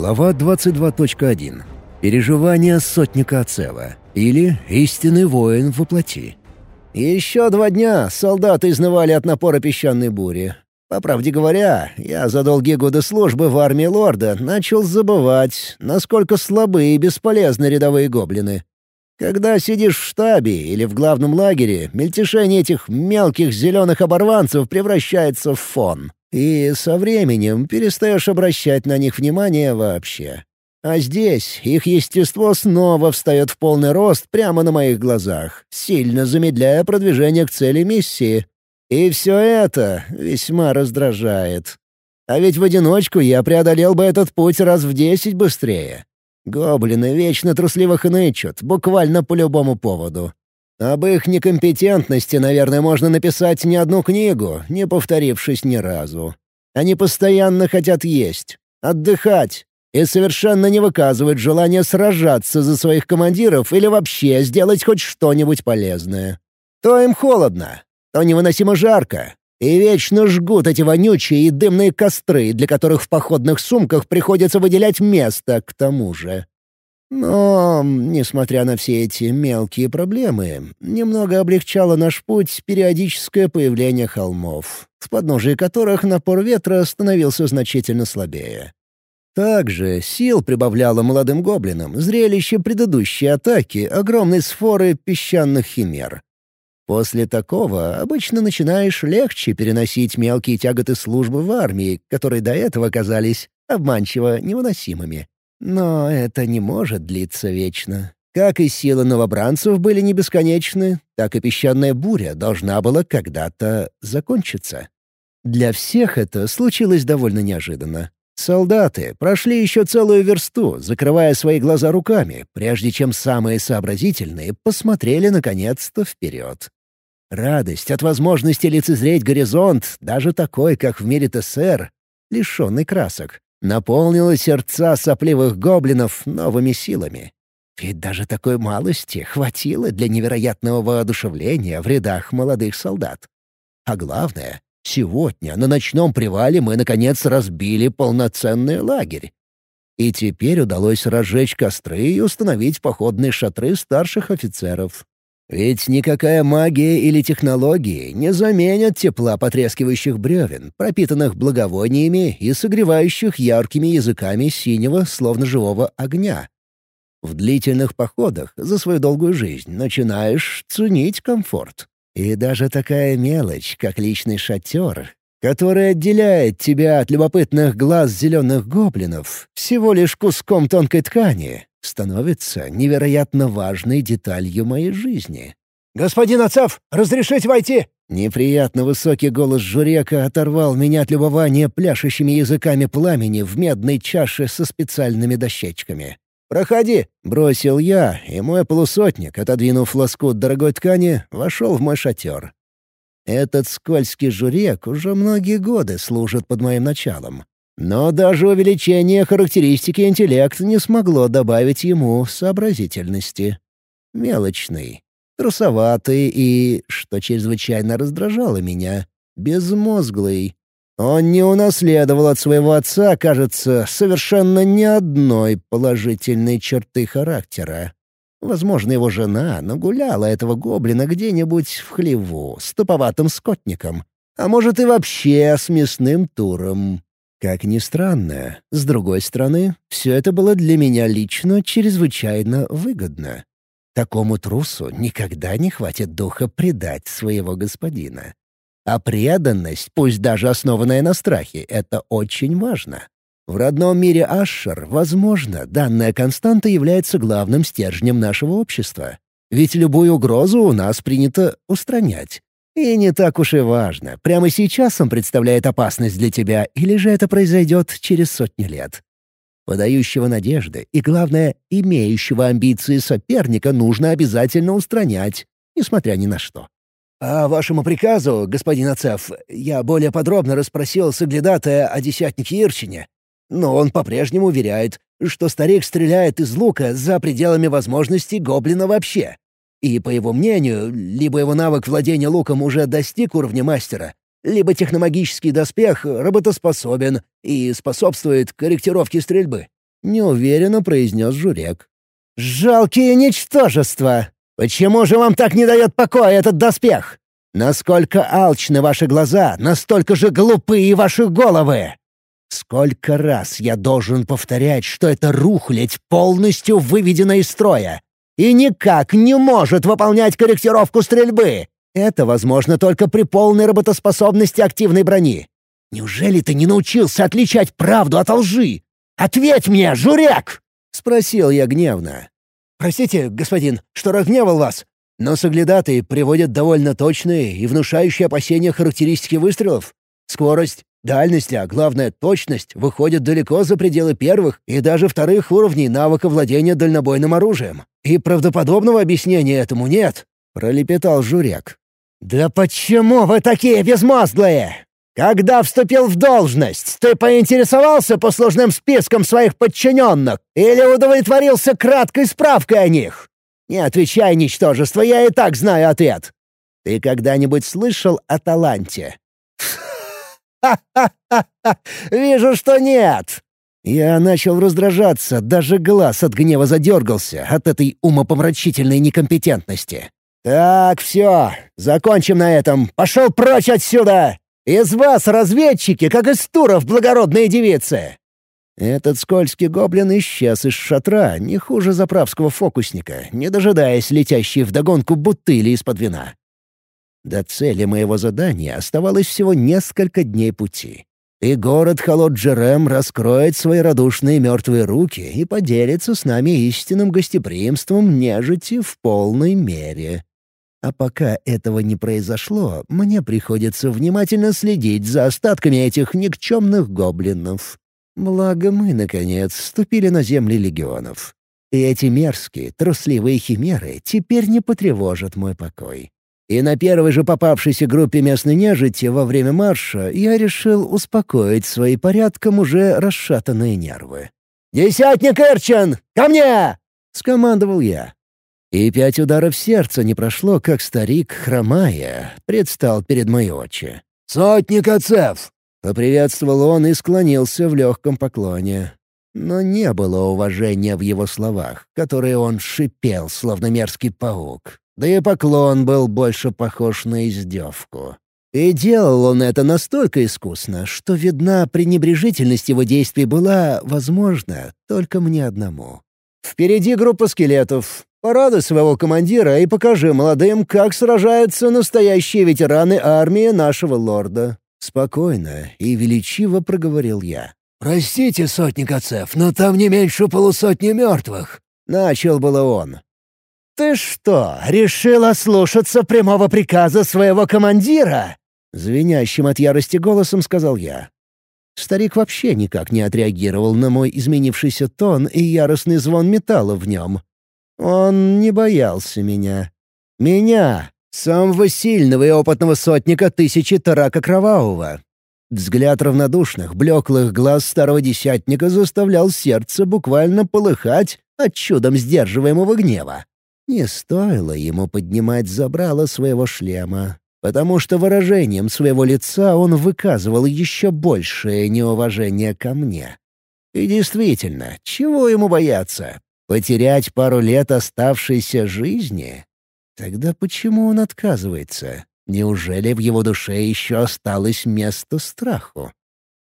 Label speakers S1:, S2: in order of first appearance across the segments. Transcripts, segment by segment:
S1: Глава 22.1. Переживания сотника Ацева. Или истинный воин воплоти. Еще два дня солдаты изнывали от напора песчаной бури. По правде говоря, я за долгие годы службы в армии лорда начал забывать, насколько слабы и бесполезны рядовые гоблины. Когда сидишь в штабе или в главном лагере, мельтешение этих мелких зеленых оборванцев превращается в фон. И со временем перестаешь обращать на них внимание вообще. А здесь их естество снова встает в полный рост прямо на моих глазах, сильно замедляя продвижение к цели миссии. И все это весьма раздражает. А ведь в одиночку я преодолел бы этот путь раз в десять быстрее. Гоблины вечно трусливо хнычут, буквально по любому поводу. Об их некомпетентности, наверное, можно написать не одну книгу, не повторившись ни разу. Они постоянно хотят есть, отдыхать и совершенно не выказывают желания сражаться за своих командиров или вообще сделать хоть что-нибудь полезное. То им холодно, то невыносимо жарко, и вечно жгут эти вонючие и дымные костры, для которых в походных сумках приходится выделять место к тому же. Но, несмотря на все эти мелкие проблемы, немного облегчало наш путь периодическое появление холмов, в подножии которых напор ветра становился значительно слабее. Также сил прибавляло молодым гоблинам зрелище предыдущей атаки огромной сфоры песчаных химер. После такого обычно начинаешь легче переносить мелкие тяготы службы в армии, которые до этого казались обманчиво невыносимыми. Но это не может длиться вечно. Как и силы новобранцев были не бесконечны, так и песчаная буря должна была когда-то закончиться. Для всех это случилось довольно неожиданно. Солдаты прошли еще целую версту, закрывая свои глаза руками, прежде чем самые сообразительные посмотрели наконец-то вперед. Радость от возможности лицезреть горизонт, даже такой, как в мире ТСР, лишенный красок, наполнила сердца сопливых гоблинов новыми силами. Ведь даже такой малости хватило для невероятного воодушевления в рядах молодых солдат. А главное, сегодня на ночном привале мы, наконец, разбили полноценный лагерь. И теперь удалось разжечь костры и установить походные шатры старших офицеров. Ведь никакая магия или технологии не заменят тепла потрескивающих бревен, пропитанных благовониями и согревающих яркими языками синего, словно живого огня. В длительных походах за свою долгую жизнь начинаешь ценить комфорт. И даже такая мелочь, как личный шатер, который отделяет тебя от любопытных глаз зеленых гоблинов, всего лишь куском тонкой ткани, становится невероятно важной деталью моей жизни.
S2: «Господин Ацав, разрешить войти?»
S1: Неприятно высокий голос Журека оторвал меня от любования пляшущими языками пламени в медной чаше со специальными дощечками. «Проходи!» — бросил я, и мой полусотник, отодвинув лоскут дорогой ткани, вошел в мой шатер. Этот скользкий журек уже многие годы служит под моим началом. Но даже увеличение характеристики интеллект не смогло добавить ему сообразительности. Мелочный, трусоватый и, что чрезвычайно раздражало меня, безмозглый. Он не унаследовал от своего отца, кажется, совершенно ни одной положительной черты характера. Возможно, его жена нагуляла этого гоблина где-нибудь в хлеву с туповатым скотником, а может и вообще с мясным туром. Как ни странно, с другой стороны, все это было для меня лично чрезвычайно выгодно. Такому трусу никогда не хватит духа предать своего господина. А преданность, пусть даже основанная на страхе, это очень важно. В родном мире Ашер, возможно, данная константа является главным стержнем нашего общества. Ведь любую угрозу у нас принято устранять. И не так уж и важно, прямо сейчас он представляет опасность для тебя, или же это произойдет через сотни лет. Подающего надежды и, главное, имеющего амбиции соперника нужно обязательно устранять, несмотря ни на что.
S2: «По вашему приказу, господин Ацеф, я более подробно расспросил соглядатая о десятнике Ирчине, но он по-прежнему уверяет, что старик стреляет из лука за пределами возможностей гоблина вообще. И, по его мнению, либо его навык владения луком уже достиг уровня мастера, либо техномагический доспех работоспособен и способствует корректировке стрельбы.
S1: — неуверенно произнес Журек.
S2: «Жалкие ничтожества! Почему же вам так не дает покоя этот доспех? Насколько алчны ваши глаза, настолько же глупы и ваши головы! Сколько раз я должен повторять, что это рухлядь полностью выведена из строя и никак не может выполнять корректировку стрельбы. Это возможно только при полной работоспособности активной брони. Неужели ты не научился отличать правду от лжи? Ответь мне, журек!» — спросил я гневно. «Простите, господин, что разгневал вас, но соглядатые приводят довольно точные и внушающие опасения характеристики выстрелов. Скорость, дальность, а главное точность выходят далеко за пределы первых и даже вторых уровней навыка владения дальнобойным оружием. И правдоподобного объяснения этому нет», — пролепетал журек. «Да почему вы такие безмозглые? Когда вступил в должность, ты поинтересовался послужным списком своих подчиненных или удовлетворился краткой справкой о них? Не отвечай, ничтожество, я и так знаю ответ. Ты когда-нибудь слышал о таланте? «Ха-ха-ха! Вижу, что нет!» Я начал раздражаться, даже глаз от гнева задергался от этой умопомрачительной некомпетентности. «Так, все, закончим на этом. Пошел прочь отсюда! Из вас разведчики, как из туров благородные девицы!» Этот скользкий гоблин исчез из шатра не хуже заправского фокусника, не дожидаясь летящей вдогонку бутыли из-под вина. До цели моего задания оставалось всего несколько дней пути. И город Холоджерем раскроет свои радушные мертвые руки и поделится с нами истинным гостеприимством нежити в полной мере. А пока этого не произошло, мне приходится внимательно следить за остатками этих никчемных гоблинов. Благо мы, наконец, вступили на земли легионов. И эти мерзкие, трусливые химеры теперь не потревожат мой покой. И на первой же попавшейся группе местной нежити во время марша я решил успокоить свои порядком уже расшатанные нервы. «Десятник Эрчен, ко мне!» — скомандовал я. И пять ударов сердца не прошло, как старик, хромая, предстал перед моей очи.
S1: «Сотник отцев!»
S2: — поприветствовал он и склонился в легком поклоне. Но не было уважения в его словах, которые он шипел, словно мерзкий паук. Да и поклон был больше похож на издевку. И делал он это настолько искусно, что видна пренебрежительность его действий была, возможно, только мне одному. «Впереди группа скелетов. Порадуй своего командира и покажи молодым, как сражаются настоящие ветераны армии нашего лорда». Спокойно и величиво проговорил я.
S1: «Простите, сотник отцев, но там не меньше полусотни мертвых».
S2: Начал было он. «Ты что, решил ослушаться прямого приказа своего командира?» Звенящим от ярости голосом сказал я. Старик вообще никак не отреагировал на мой изменившийся тон и яростный звон металла в нем. Он не боялся меня. Меня, самого сильного и опытного сотника тысячи Тарака Кровавого. Взгляд равнодушных, блеклых глаз старого десятника заставлял сердце буквально полыхать от чудом сдерживаемого гнева. Не стоило ему поднимать забрало своего шлема, потому что выражением своего лица он выказывал еще большее неуважение ко мне. И действительно, чего ему бояться? Потерять пару лет оставшейся жизни? Тогда почему он отказывается? Неужели в его душе еще осталось место страху?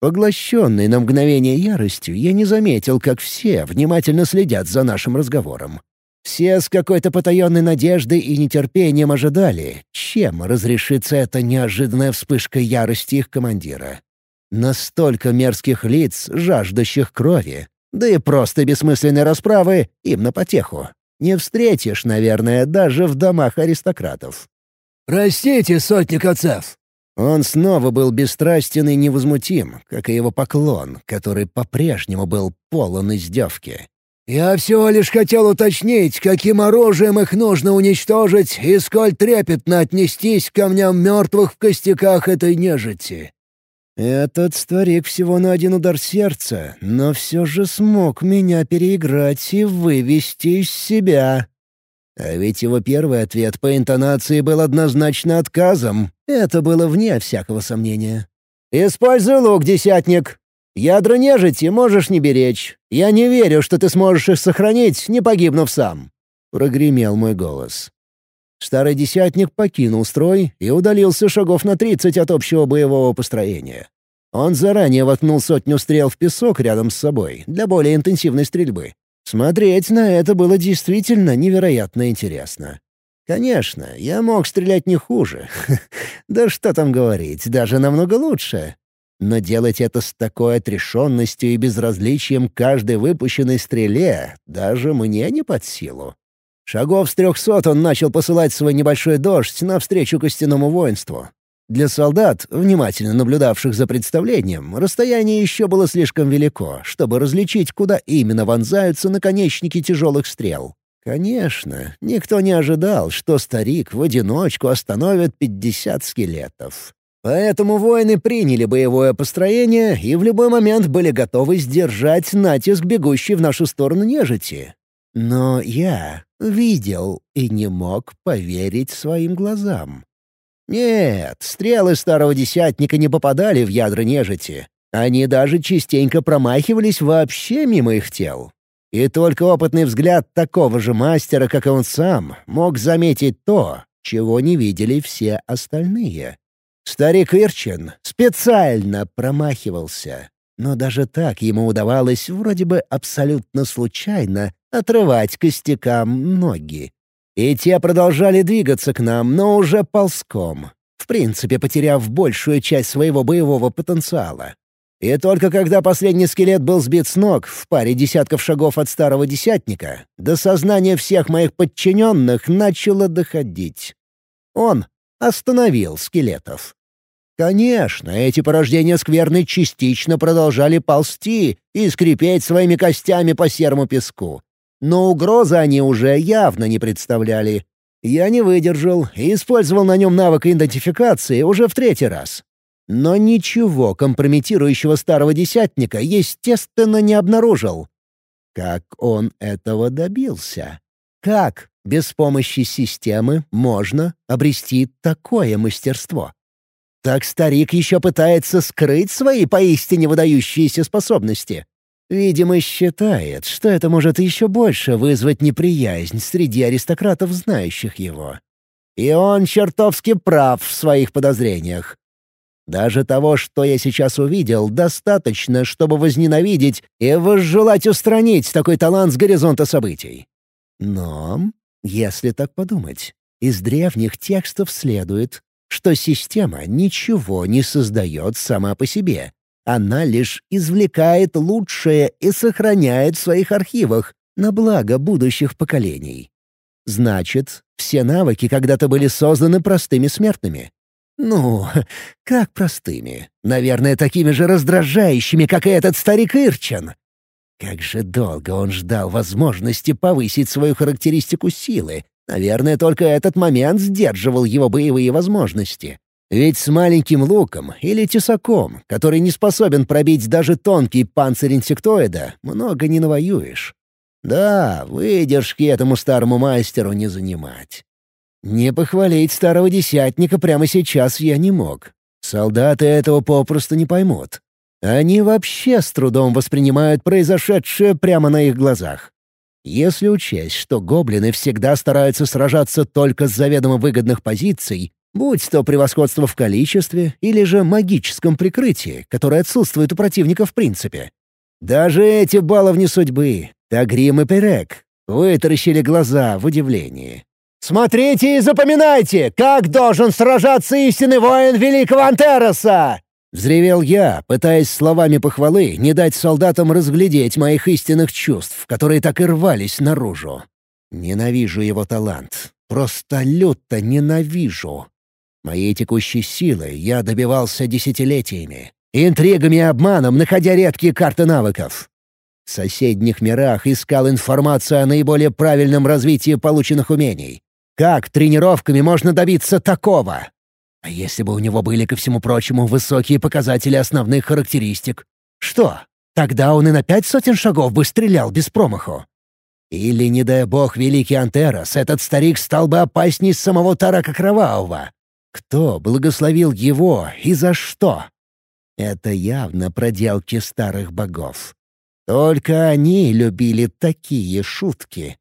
S2: Поглощенный на мгновение яростью, я не заметил, как все внимательно следят за нашим разговором. Все с какой-то потаенной надеждой и нетерпением ожидали, чем разрешится эта неожиданная вспышка ярости их командира. Настолько мерзких лиц, жаждущих крови, да и просто бессмысленной расправы им на потеху. Не встретишь, наверное, даже в домах аристократов.
S1: «Простите, сотник отцев!»
S2: Он снова был бесстрастен и невозмутим, как и его поклон, который по-прежнему был полон издевки.
S1: «Я всего лишь хотел уточнить, каким оружием их нужно уничтожить и сколь трепетно отнестись к камням мертвых в костяках этой нежити».
S2: Этот старик всего на один удар сердца, но все же смог меня переиграть и вывести из себя. А ведь его первый ответ по интонации был однозначно отказом. Это было вне всякого сомнения. «Используй лук, десятник!»
S1: Ядра нежити можешь не беречь. Я не верю, что ты сможешь их сохранить, не погибнув сам». Прогремел мой голос. Старый десятник покинул строй и удалился шагов на тридцать от общего боевого построения. Он заранее воткнул сотню стрел в песок рядом с собой для более интенсивной стрельбы. Смотреть на это было действительно невероятно интересно. Конечно, я мог стрелять не хуже. да что там говорить, даже намного лучше. Но делать это с такой отрешенностью и безразличием каждой выпущенной стреле даже мне не под силу. Шагов с трехсот он начал посылать свой небольшой дождь навстречу костяному воинству. Для солдат, внимательно наблюдавших за представлением, расстояние еще было слишком велико, чтобы различить, куда именно вонзаются наконечники тяжелых стрел. Конечно, никто не ожидал, что старик в одиночку остановит пятьдесят скелетов. Поэтому воины приняли боевое построение и в любой момент были готовы сдержать натиск бегущей в нашу сторону нежити. Но я видел и не мог поверить своим глазам. Нет, стрелы старого десятника не попадали в ядра нежити. Они даже частенько промахивались вообще мимо их тел. И только опытный взгляд такого же мастера, как и он сам, мог заметить то, чего не видели все остальные. Старик Ирчин специально промахивался, но даже так ему удавалось вроде бы абсолютно случайно отрывать костякам ноги. И те продолжали двигаться к нам, но уже ползком, в принципе потеряв большую часть своего боевого потенциала. И только когда последний скелет был сбит с ног в паре десятков шагов от старого десятника, до сознания всех моих подчиненных начало доходить. Он остановил скелетов. Конечно, эти порождения скверны частично продолжали ползти и скрипеть своими костями по серому песку. Но угрозы они уже явно не представляли. Я не выдержал и использовал на нем навык идентификации уже в третий раз. Но ничего компрометирующего старого десятника, естественно, не обнаружил. Как он этого добился? Как без помощи системы можно обрести такое мастерство? Так старик еще пытается скрыть свои поистине выдающиеся способности. Видимо, считает, что это может еще больше вызвать неприязнь среди аристократов, знающих его. И он чертовски прав в своих подозрениях. Даже того, что я сейчас увидел, достаточно, чтобы возненавидеть и возжелать устранить такой талант с горизонта событий. Но, если так подумать, из древних текстов следует, что система ничего не создает сама по себе. Она лишь извлекает лучшее и сохраняет в своих архивах на благо будущих поколений. Значит, все навыки когда-то были созданы простыми смертными. Ну, как простыми? Наверное, такими же раздражающими, как и этот старик Ирчан. Как же долго он ждал возможности повысить свою характеристику силы, Наверное, только этот момент сдерживал его боевые возможности. Ведь с маленьким луком или тесаком, который не способен пробить даже тонкий панцирь инсектоида, много не навоюешь. Да, выдержки этому старому мастеру не занимать. Не похвалить старого десятника прямо сейчас я не мог. Солдаты этого попросту не поймут. Они вообще с трудом воспринимают произошедшее прямо на их глазах. Если учесть, что гоблины всегда стараются сражаться только с заведомо выгодных позиций, будь то превосходство в количестве или же магическом прикрытии, которое отсутствует у противника в принципе. Даже эти баловни судьбы, Тагрим и Перек, вытаращили глаза в удивлении. «Смотрите и запоминайте, как должен сражаться истинный воин Великого Антероса!» Взревел я, пытаясь словами похвалы не дать солдатам разглядеть моих истинных чувств, которые так и рвались наружу. Ненавижу его талант. Просто люто ненавижу. Моей текущей силой я добивался десятилетиями. Интригами и обманом, находя редкие карты навыков. В соседних мирах искал информацию о наиболее правильном развитии полученных умений. Как тренировками можно добиться такого? А если бы у него были, ко всему прочему, высокие показатели основных характеристик? Что, тогда он и на пять сотен шагов бы стрелял без промаху? Или, не дай бог, великий Антерос, этот старик стал бы опасней самого Тарака Кровавого? Кто благословил его и за что? Это явно проделки старых богов. Только они любили такие шутки.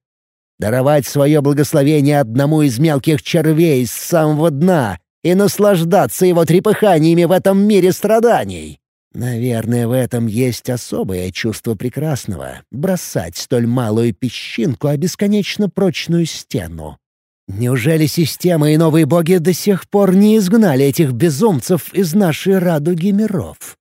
S1: Даровать свое благословение одному из мелких червей с самого дна и наслаждаться его трепыханиями в этом мире страданий. Наверное, в этом есть особое чувство прекрасного — бросать столь малую песчинку о бесконечно прочную стену. Неужели система и новые боги до сих пор не изгнали этих безумцев из нашей радуги миров?